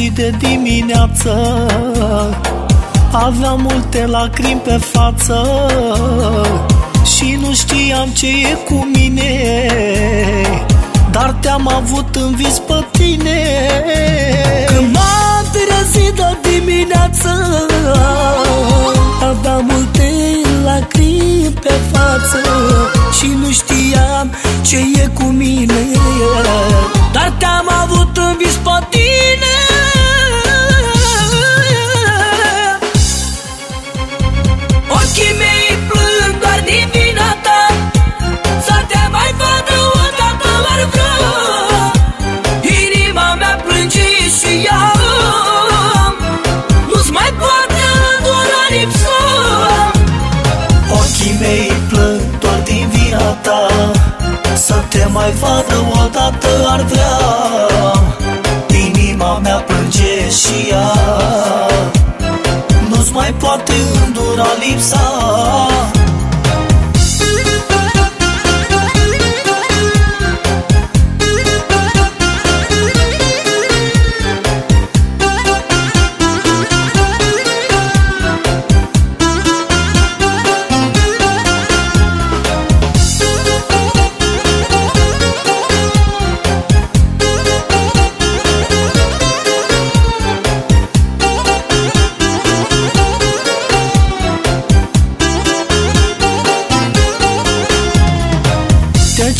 de dimineață. Aveam multe lacrimi pe față Și nu știam ce e cu mine. Dar te-am avut în vis pe tine. Când m-am trezit de dimineață Aveam multe lacrimi pe față Și nu știam ce e cu mine mei plâng doar din vina ta. Să te mai vadă odată ar vrea Inima mea plânge și ea. Nu-ți mai poate îndura lipsa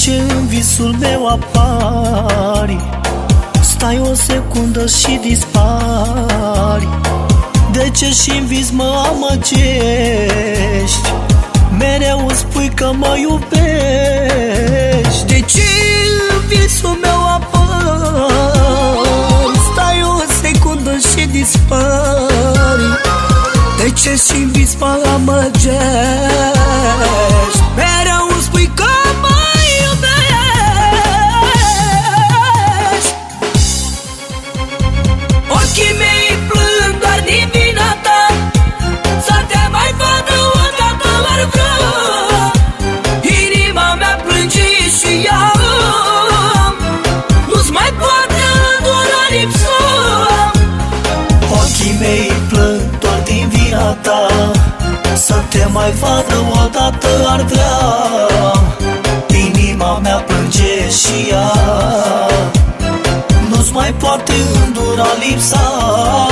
ce în visul meu apari Stai o secundă și dispari. De ce și în vis mă amăgești? Mereu îmi spui că mă iubești. De ce în visul meu apari Stai o secundă și dispari. De ce și în vis mă amăgești Ochii mei plâng doar din vina ta. Să te mai vadă odată ar vrea. Inima mea plânge și ea. Nu-ți mai poate îndura lipsa